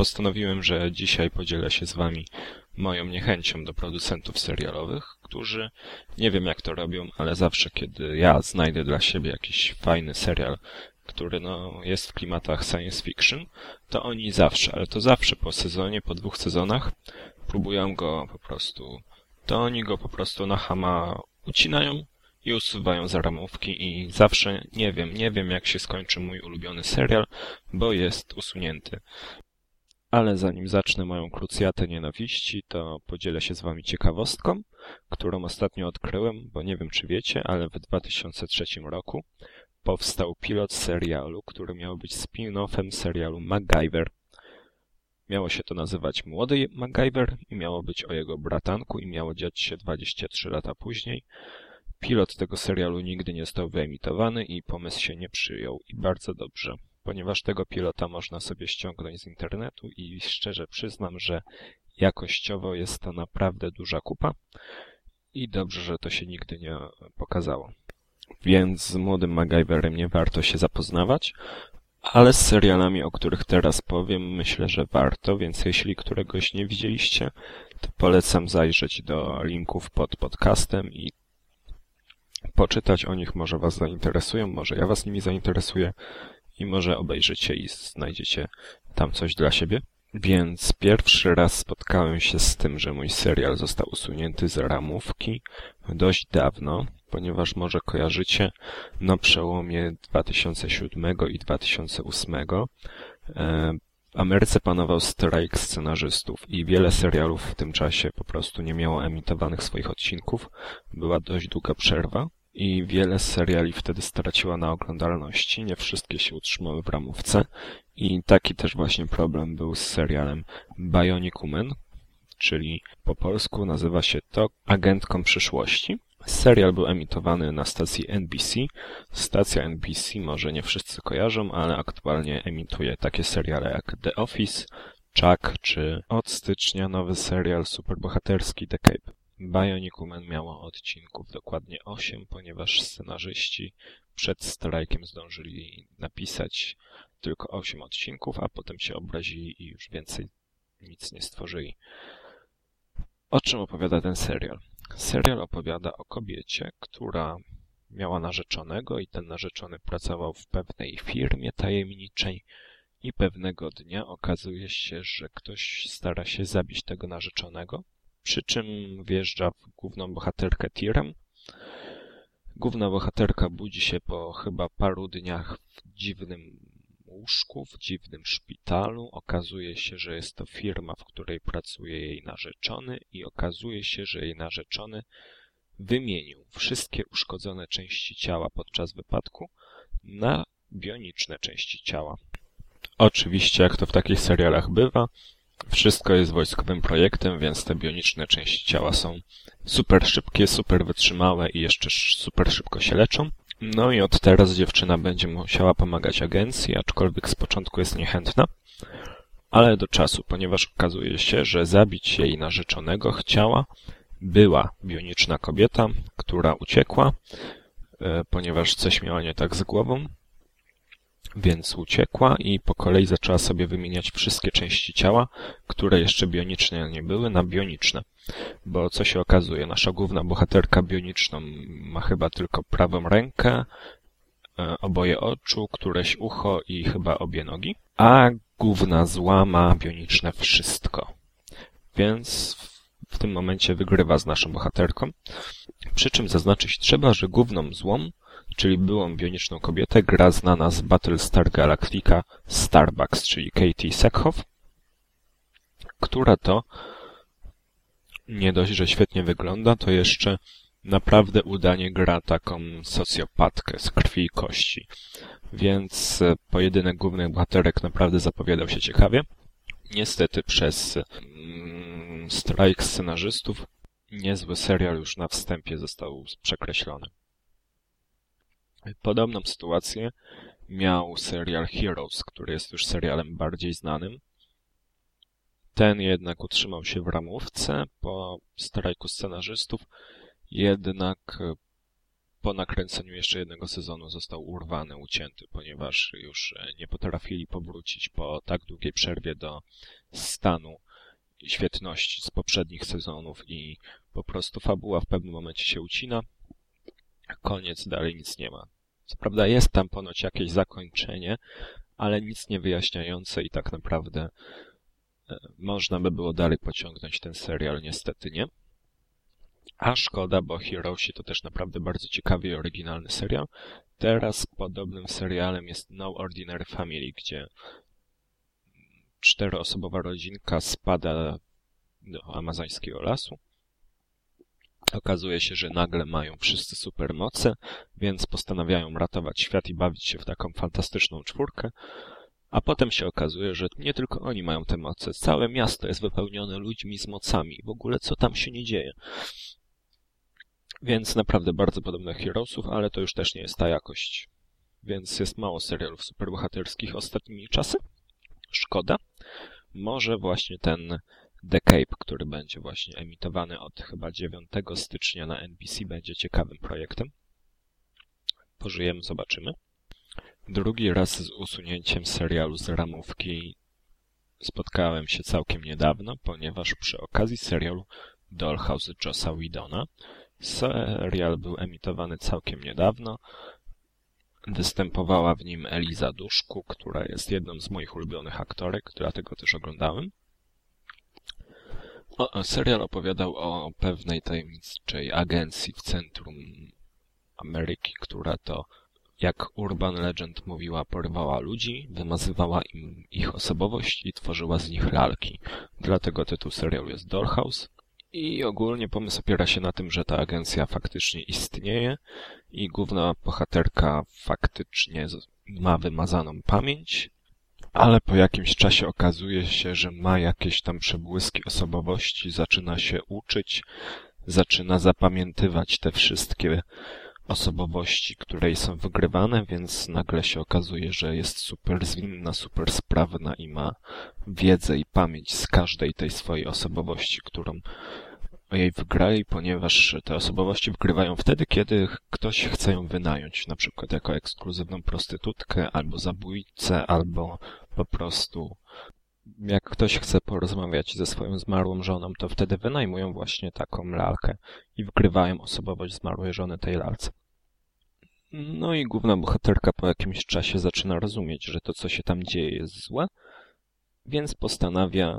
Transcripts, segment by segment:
postanowiłem, że dzisiaj podzielę się z wami moją niechęcią do producentów serialowych, którzy nie wiem jak to robią, ale zawsze kiedy ja znajdę dla siebie jakiś fajny serial, który no, jest w klimatach science fiction, to oni zawsze, ale to zawsze po sezonie, po dwóch sezonach próbują go po prostu, to oni go po prostu na hama ucinają i usuwają za ramówki i zawsze nie wiem, nie wiem jak się skończy mój ulubiony serial, bo jest usunięty. Ale zanim zacznę moją krucjatę nienawiści, to podzielę się z wami ciekawostką, którą ostatnio odkryłem, bo nie wiem czy wiecie, ale w 2003 roku powstał pilot serialu, który miał być spin-offem serialu MacGyver. Miało się to nazywać Młody MacGyver i miało być o jego bratanku i miało dziać się 23 lata później. Pilot tego serialu nigdy nie został wyemitowany i pomysł się nie przyjął. I bardzo dobrze, ponieważ tego pilota można sobie ściągnąć z internetu i szczerze przyznam, że jakościowo jest to naprawdę duża kupa i dobrze, że to się nigdy nie pokazało. Więc z młodym MacGyverem nie warto się zapoznawać, ale z serialami, o których teraz powiem, myślę, że warto, więc jeśli któregoś nie widzieliście, to polecam zajrzeć do linków pod podcastem i poczytać o nich, może Was zainteresują, może ja Was nimi zainteresuję i może obejrzycie i znajdziecie tam coś dla siebie. Więc pierwszy raz spotkałem się z tym, że mój serial został usunięty z ramówki dość dawno, ponieważ może kojarzycie, na przełomie 2007 i 2008 e, Ameryce panował strajk scenarzystów i wiele serialów w tym czasie po prostu nie miało emitowanych swoich odcinków. Była dość długa przerwa i wiele seriali wtedy straciła na oglądalności. Nie wszystkie się utrzymały w ramówce i taki też właśnie problem był z serialem Bionic Woman, czyli po polsku nazywa się to Agentką Przyszłości. Serial był emitowany na stacji NBC. Stacja NBC może nie wszyscy kojarzą, ale aktualnie emituje takie seriale jak The Office, Chuck czy od stycznia nowy serial superbohaterski The Cape. Bionic Woman miało odcinków dokładnie 8, ponieważ scenarzyści przed strajkiem zdążyli napisać tylko 8 odcinków, a potem się obrazili i już więcej nic nie stworzyli. O czym opowiada ten serial? Serial opowiada o kobiecie, która miała narzeczonego i ten narzeczony pracował w pewnej firmie tajemniczej i pewnego dnia okazuje się, że ktoś stara się zabić tego narzeczonego, przy czym wjeżdża w główną bohaterkę tirem. Główna bohaterka budzi się po chyba paru dniach w dziwnym łóżku w dziwnym szpitalu. Okazuje się, że jest to firma, w której pracuje jej narzeczony i okazuje się, że jej narzeczony wymienił wszystkie uszkodzone części ciała podczas wypadku na bioniczne części ciała. Oczywiście, jak to w takich serialach bywa, wszystko jest wojskowym projektem, więc te bioniczne części ciała są super szybkie, super wytrzymałe i jeszcze super szybko się leczą. No i od teraz dziewczyna będzie musiała pomagać agencji, aczkolwiek z początku jest niechętna, ale do czasu, ponieważ okazuje się, że zabić jej narzeczonego chciała była bioniczna kobieta, która uciekła, e, ponieważ coś miała nie tak z głową, więc uciekła i po kolei zaczęła sobie wymieniać wszystkie części ciała, które jeszcze bioniczne nie były, na bioniczne. Bo co się okazuje, nasza główna bohaterka bioniczną ma chyba tylko prawą rękę, e, oboje oczu, któreś ucho i chyba obie nogi, a główna zła ma bioniczne wszystko. Więc w tym momencie wygrywa z naszą bohaterką. Przy czym zaznaczyć trzeba, że główną złą czyli byłą bioniczną kobietę, gra znana z Battlestar Galactica Starbucks, czyli Katie Sackhoff, która to nie dość, że świetnie wygląda, to jeszcze naprawdę udanie gra taką socjopatkę z krwi i kości. Więc e, pojedynek głównych bohaterek naprawdę zapowiadał się ciekawie. Niestety przez mm, strajk scenarzystów niezły serial już na wstępie został przekreślony. Podobną sytuację miał serial Heroes, który jest już serialem bardziej znanym. Ten jednak utrzymał się w ramówce po strajku scenarzystów, jednak po nakręceniu jeszcze jednego sezonu został urwany, ucięty, ponieważ już e, nie potrafili powrócić po tak długiej przerwie do stanu świetności z poprzednich sezonów i po prostu fabuła w pewnym momencie się ucina. Koniec, dalej nic nie ma. Co prawda jest tam ponoć jakieś zakończenie, ale nic nie wyjaśniające i tak naprawdę e, można by było dalej pociągnąć ten serial, niestety nie. A szkoda, bo Heroesi to też naprawdę bardzo ciekawy i oryginalny serial. Teraz podobnym serialem jest No Ordinary Family, gdzie czteroosobowa rodzinka spada do amazońskiego lasu. Okazuje się, że nagle mają wszyscy supermoce, więc postanawiają ratować świat i bawić się w taką fantastyczną czwórkę. A potem się okazuje, że nie tylko oni mają te moce. Całe miasto jest wypełnione ludźmi z mocami. W ogóle co tam się nie dzieje? Więc naprawdę bardzo podobne Heroesów, ale to już też nie jest ta jakość. Więc jest mało serialów superbohaterskich ostatnimi czasy. Szkoda. Może właśnie ten The Cape, który będzie właśnie emitowany od chyba 9 stycznia na NBC, będzie ciekawym projektem. Pożyjemy, zobaczymy. Drugi raz z usunięciem serialu z ramówki spotkałem się całkiem niedawno, ponieważ przy okazji serialu Dollhouse Jossa Widona serial był emitowany całkiem niedawno. Występowała w nim Eliza Duszku, która jest jedną z moich ulubionych aktorek, dlatego też oglądałem. Serial opowiadał o pewnej tajemniczej agencji w centrum Ameryki, która to, jak Urban Legend mówiła, porwała ludzi, wymazywała im ich osobowość i tworzyła z nich lalki. Dlatego tytuł serialu jest Dollhouse. I ogólnie pomysł opiera się na tym, że ta agencja faktycznie istnieje i główna bohaterka faktycznie ma wymazaną pamięć, ale po jakimś czasie okazuje się, że ma jakieś tam przebłyski osobowości, zaczyna się uczyć, zaczyna zapamiętywać te wszystkie osobowości, które są wygrywane, więc nagle się okazuje, że jest super zwinna, super sprawna i ma wiedzę i pamięć z każdej tej swojej osobowości, którą jej wygrali, ponieważ te osobowości wygrywają wtedy, kiedy ktoś chce ją wynająć, na przykład jako ekskluzywną prostytutkę, albo zabójcę, albo po prostu jak ktoś chce porozmawiać ze swoją zmarłą żoną, to wtedy wynajmują właśnie taką lalkę i wgrywają osobowość zmarłej żony tej lalce. No i główna bohaterka po jakimś czasie zaczyna rozumieć, że to, co się tam dzieje, jest złe, więc postanawia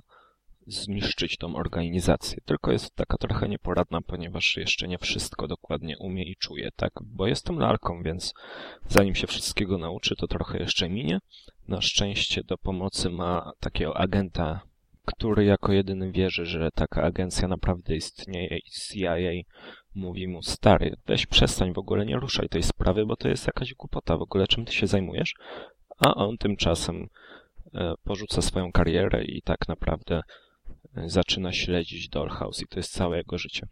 zniszczyć tą organizację. Tylko jest taka trochę nieporadna, ponieważ jeszcze nie wszystko dokładnie umie i czuje, tak? Bo jestem lalką, więc zanim się wszystkiego nauczy, to trochę jeszcze minie. Na szczęście do pomocy ma takiego agenta, który jako jedyny wierzy, że taka agencja naprawdę istnieje i CIA mówi mu, stary, weź przestań w ogóle, nie ruszaj tej sprawy, bo to jest jakaś głupota w ogóle, czym ty się zajmujesz? A on tymczasem e, porzuca swoją karierę i tak naprawdę zaczyna śledzić Dollhouse i to jest całe jego życie.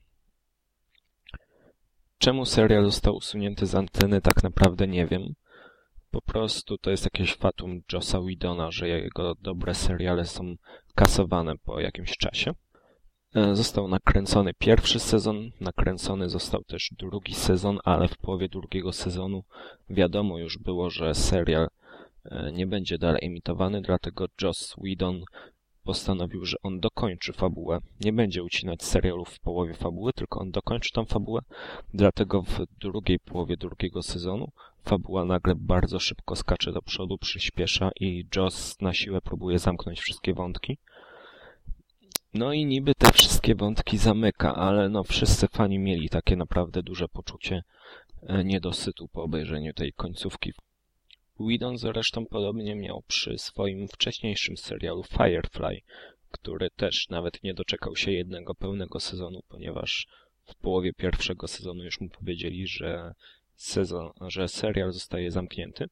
Czemu serial został usunięty z anteny, tak naprawdę nie wiem. Po prostu to jest jakieś fatum Jossa Widona, że jego dobre seriale są kasowane po jakimś czasie. E, został nakręcony pierwszy sezon, nakręcony został też drugi sezon, ale w połowie drugiego sezonu wiadomo już było, że serial e, nie będzie dalej emitowany, dlatego Joss Whedon postanowił, że on dokończy fabułę. Nie będzie ucinać serialów w połowie fabuły, tylko on dokończy tą fabułę. Dlatego w drugiej połowie drugiego sezonu fabuła nagle bardzo szybko skacze do przodu, przyspiesza i Joss na siłę próbuje zamknąć wszystkie wątki. No i niby te wszystkie wątki zamyka, ale no wszyscy fani mieli takie naprawdę duże poczucie e, niedosytu po obejrzeniu tej końcówki. Whedon zresztą podobnie miał przy swoim wcześniejszym serialu Firefly, który też nawet nie doczekał się jednego pełnego sezonu, ponieważ w połowie pierwszego sezonu już mu powiedzieli, że sezon, że serial zostaje zamknięty.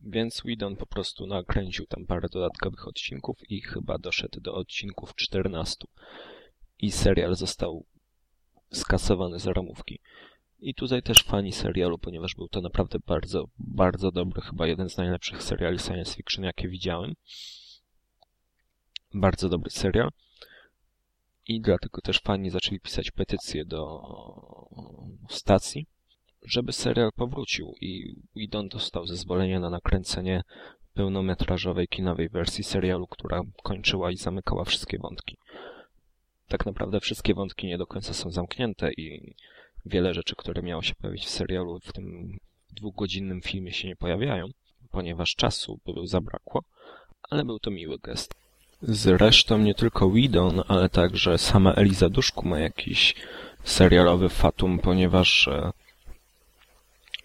Więc Whedon po prostu nakręcił tam parę dodatkowych odcinków i chyba doszedł do odcinków 14. I serial został skasowany z ramówki. I tutaj też fani serialu, ponieważ był to naprawdę bardzo, bardzo dobry, chyba jeden z najlepszych seriali science fiction, jakie widziałem. Bardzo dobry serial. I dlatego też fani zaczęli pisać petycje do stacji, żeby serial powrócił i Whedon dostał zezwolenie na nakręcenie pełnometrażowej kinowej wersji serialu, która kończyła i zamykała wszystkie wątki. Tak naprawdę wszystkie wątki nie do końca są zamknięte i wiele rzeczy, które miało się pojawić w serialu, w tym dwugodzinnym filmie się nie pojawiają, ponieważ czasu zabrakło, ale był to miły gest. Zresztą nie tylko Whedon, ale także sama Eliza Duszku ma jakiś serialowy fatum, ponieważ e,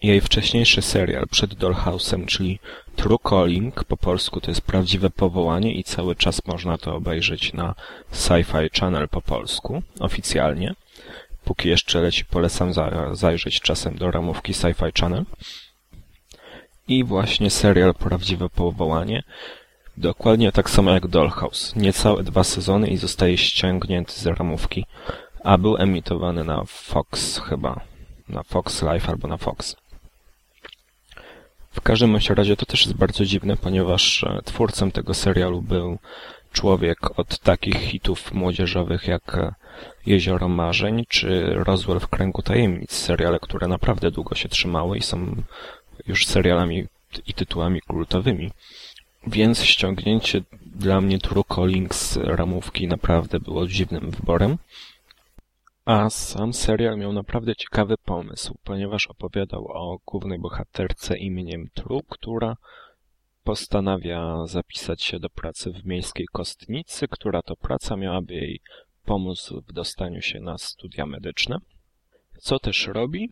jej wcześniejszy serial przed Dollhouse'em, czyli True Calling, po polsku to jest prawdziwe powołanie i cały czas można to obejrzeć na Sci-Fi Channel po polsku, oficjalnie. Póki jeszcze leci, polecam zajrzeć czasem do ramówki Sci-Fi Channel. I właśnie serial Prawdziwe Powołanie. Dokładnie tak samo jak Dollhouse. Niecałe dwa sezony i zostaje ściągnięty z ramówki. A był emitowany na Fox chyba. Na Fox Live albo na Fox. W każdym razie to też jest bardzo dziwne, ponieważ e, twórcą tego serialu był człowiek od takich hitów młodzieżowych jak e, Jezioro Marzeń czy Roswell w Kręgu Tajemnic, seriale, które naprawdę długo się trzymały i są już serialami i tytułami kultowymi. Więc ściągnięcie dla mnie True Calling z ramówki naprawdę było dziwnym wyborem. A sam serial miał naprawdę ciekawy pomysł, ponieważ opowiadał o głównej bohaterce imieniem True, która postanawia zapisać się do pracy w miejskiej kostnicy, która to praca miałaby jej pomóc w dostaniu się na studia medyczne. Co też robi?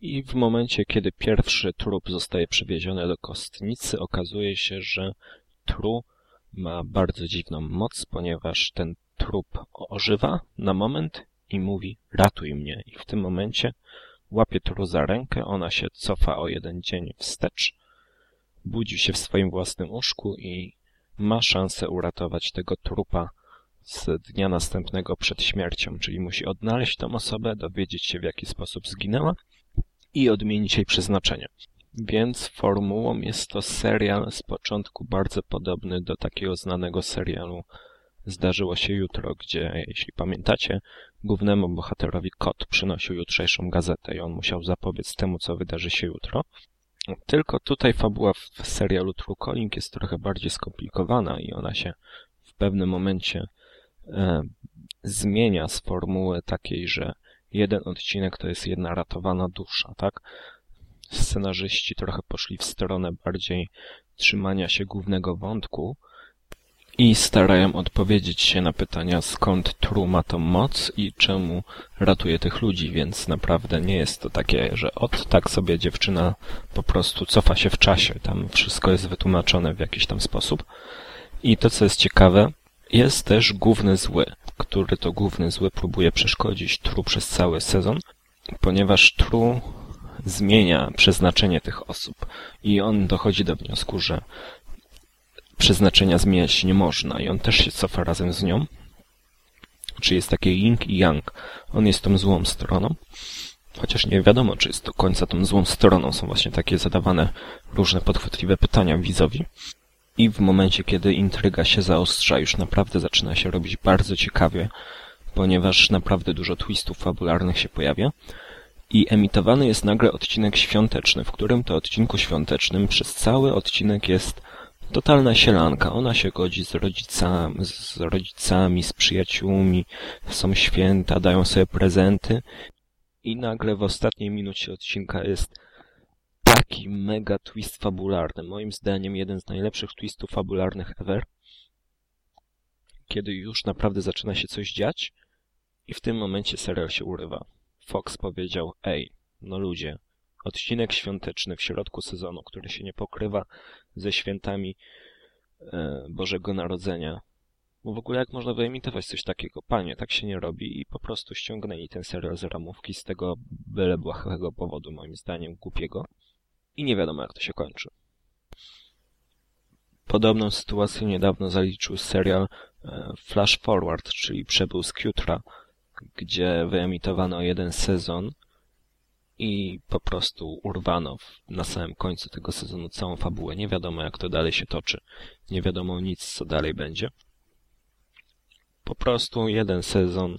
I w momencie, kiedy pierwszy trup zostaje przewieziony do kostnicy, okazuje się, że Tru ma bardzo dziwną moc, ponieważ ten trup ożywa na moment i mówi ratuj mnie. I w tym momencie łapie Tru za rękę, ona się cofa o jeden dzień wstecz, budzi się w swoim własnym łóżku i ma szansę uratować tego trupa z dnia następnego przed śmiercią, czyli musi odnaleźć tą osobę, dowiedzieć się w jaki sposób zginęła i odmienić jej przeznaczenie. Więc formułą jest to serial z początku bardzo podobny do takiego znanego serialu Zdarzyło się jutro, gdzie, jeśli pamiętacie, głównemu bohaterowi kot przynosił jutrzejszą gazetę i on musiał zapobiec temu, co wydarzy się jutro. Tylko tutaj fabuła w serialu True Calling jest trochę bardziej skomplikowana i ona się w pewnym momencie e, zmienia z formuły takiej, że jeden odcinek to jest jedna ratowana dusza, tak? Scenarzyści trochę poszli w stronę bardziej trzymania się głównego wątku i starają odpowiedzieć się na pytania skąd True ma tą moc i czemu ratuje tych ludzi, więc naprawdę nie jest to takie, że od tak sobie dziewczyna po prostu cofa się w czasie, tam wszystko jest wytłumaczone w jakiś tam sposób. I to, co jest ciekawe, jest też główny zły, który to główny zły próbuje przeszkodzić True przez cały sezon, ponieważ True zmienia przeznaczenie tych osób i on dochodzi do wniosku, że przeznaczenia zmieniać nie można i on też się cofa razem z nią. Czy jest takie yin i yang. On jest tą złą stroną, chociaż nie wiadomo, czy jest do końca tą złą stroną. Są właśnie takie zadawane różne podchwytliwe pytania widzowi. I w momencie, kiedy intryga się zaostrza, już naprawdę zaczyna się robić bardzo ciekawie, ponieważ naprawdę dużo twistów fabularnych się pojawia. I emitowany jest nagle odcinek świąteczny, w którym to odcinku świątecznym przez cały odcinek jest totalna sielanka. Ona się godzi z rodzicami, z rodzicami, z przyjaciółmi, są święta, dają sobie prezenty i nagle w ostatniej minucie odcinka jest taki mega twist fabularny. Moim zdaniem jeden z najlepszych twistów fabularnych ever. Kiedy już naprawdę zaczyna się coś dziać i w tym momencie serial się urywa. Fox powiedział, ej, no ludzie, odcinek świąteczny w środku sezonu, który się nie pokrywa ze świętami e, Bożego Narodzenia. Bo w ogóle jak można wyemitować coś takiego? Panie, tak się nie robi i po prostu ściągnęli ten serial z ramówki z tego byle błahego powodu, moim zdaniem głupiego. I nie wiadomo jak to się kończy. Podobną sytuację niedawno zaliczył serial e, Flash Forward, czyli Przebył z Kutra, gdzie wyemitowano jeden sezon i po prostu urwano na samym końcu tego sezonu całą fabułę. Nie wiadomo, jak to dalej się toczy. Nie wiadomo nic, co dalej będzie. Po prostu jeden sezon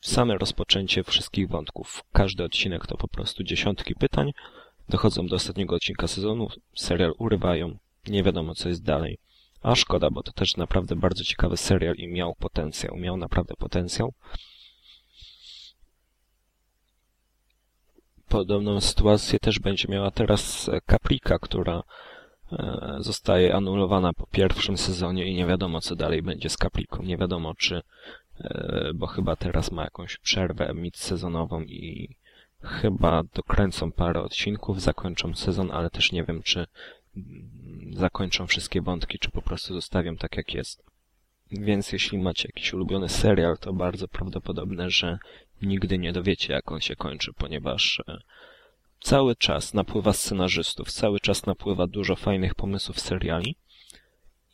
same rozpoczęcie wszystkich wątków. Każdy odcinek to po prostu dziesiątki pytań. Dochodzą do ostatniego odcinka sezonu, serial urywają, nie wiadomo co jest dalej. A szkoda, bo to też naprawdę bardzo ciekawy serial i miał potencjał, miał naprawdę potencjał. Podobną sytuację też będzie miała teraz Caprica, która e, zostaje anulowana po pierwszym sezonie i nie wiadomo co dalej będzie z Capriką. Nie wiadomo czy, e, bo chyba teraz ma jakąś przerwę mid-sezonową i chyba dokręcą parę odcinków, zakończą sezon, ale też nie wiem czy mm, zakończą wszystkie wątki, czy po prostu zostawią tak jak jest. Więc jeśli macie jakiś ulubiony serial, to bardzo prawdopodobne, że nigdy nie dowiecie, jak on się kończy, ponieważ e, cały czas napływa scenarzystów, cały czas napływa dużo fajnych pomysłów seriali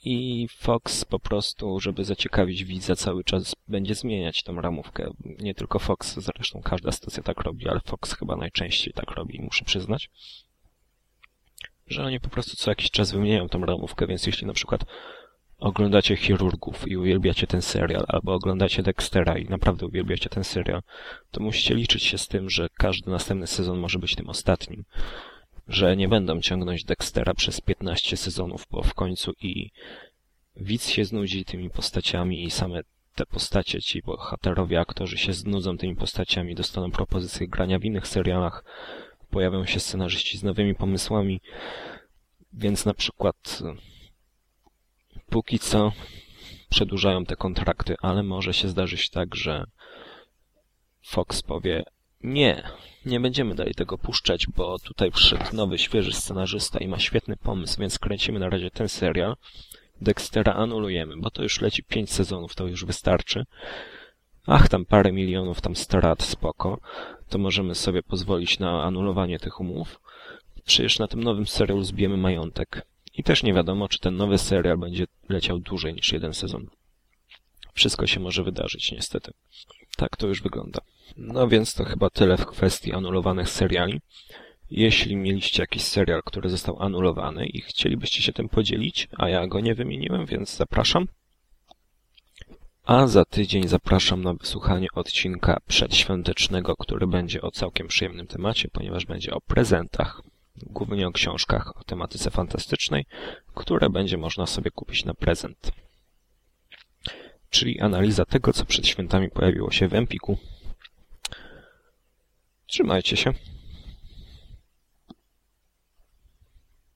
i Fox po prostu, żeby zaciekawić widza, cały czas będzie zmieniać tą ramówkę. Nie tylko Fox, zresztą każda stacja tak robi, ale Fox chyba najczęściej tak robi, muszę przyznać. Że oni po prostu co jakiś czas wymieniają tą ramówkę, więc jeśli na przykład oglądacie chirurgów i uwielbiacie ten serial, albo oglądacie Dextera i naprawdę uwielbiacie ten serial, to musicie liczyć się z tym, że każdy następny sezon może być tym ostatnim. Że nie będą ciągnąć Dextera przez 15 sezonów, bo w końcu i widz się znudzi tymi postaciami i same te postacie, ci bohaterowie, aktorzy się znudzą tymi postaciami, dostaną propozycje grania w innych serialach, pojawią się scenarzyści z nowymi pomysłami, więc na przykład póki co przedłużają te kontrakty, ale może się zdarzyć tak, że Fox powie nie, nie będziemy dalej tego puszczać, bo tutaj przyszedł nowy, świeży scenarzysta i ma świetny pomysł, więc kręcimy na razie ten serial. Dextera anulujemy, bo to już leci pięć sezonów, to już wystarczy. Ach, tam parę milionów, tam strat, spoko. To możemy sobie pozwolić na anulowanie tych umów. Przecież na tym nowym serialu zbijemy majątek. I też nie wiadomo, czy ten nowy serial będzie leciał dłużej niż jeden sezon. Wszystko się może wydarzyć, niestety. Tak to już wygląda. No więc to chyba tyle w kwestii anulowanych seriali. Jeśli mieliście jakiś serial, który został anulowany i chcielibyście się tym podzielić, a ja go nie wymieniłem, więc zapraszam. A za tydzień zapraszam na wysłuchanie odcinka przedświątecznego, który będzie o całkiem przyjemnym temacie, ponieważ będzie o prezentach głównie o książkach o tematyce fantastycznej, które będzie można sobie kupić na prezent. Czyli analiza tego, co przed świętami pojawiło się w Empiku. Trzymajcie się.